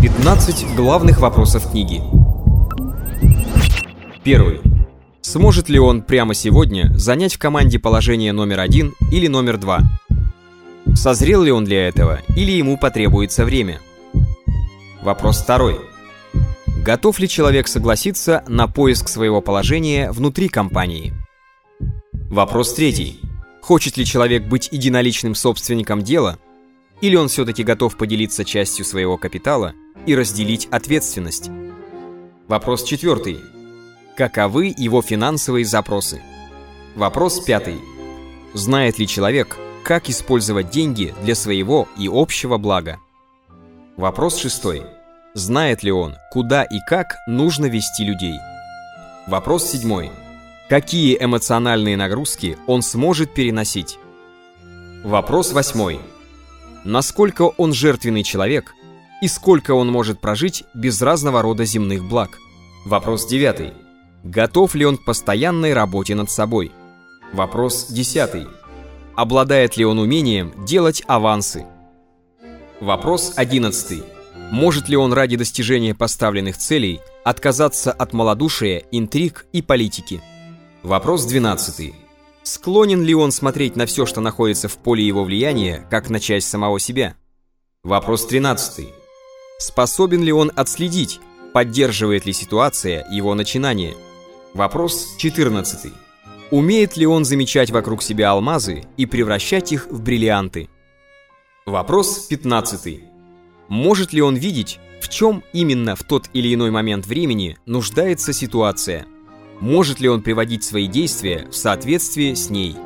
15 главных вопросов книги. Первый. Сможет ли он прямо сегодня занять в команде положение номер один или номер два? Созрел ли он для этого или ему потребуется время? Вопрос второй. Готов ли человек согласиться на поиск своего положения внутри компании? Вопрос третий. Хочет ли человек быть единоличным собственником дела? Или он все-таки готов поделиться частью своего капитала и разделить ответственность? Вопрос четвертый. Каковы его финансовые запросы? Вопрос пятый. Знает ли человек, как использовать деньги для своего и общего блага? Вопрос шестой. Знает ли он, куда и как нужно вести людей? Вопрос седьмой. Какие эмоциональные нагрузки он сможет переносить? Вопрос восьмой. Насколько он жертвенный человек и сколько он может прожить без разного рода земных благ? Вопрос девятый. Готов ли он к постоянной работе над собой? Вопрос десятый. Обладает ли он умением делать авансы? Вопрос одиннадцатый. Может ли он ради достижения поставленных целей отказаться от малодушия, интриг и политики? Вопрос 12. Склонен ли он смотреть на все, что находится в поле его влияния, как на часть самого себя? Вопрос 13. Способен ли он отследить, поддерживает ли ситуация его начинание? Вопрос 14. Умеет ли он замечать вокруг себя алмазы и превращать их в бриллианты? Вопрос 15. Может ли он видеть, в чем именно в тот или иной момент времени нуждается ситуация – может ли он приводить свои действия в соответствие с ней.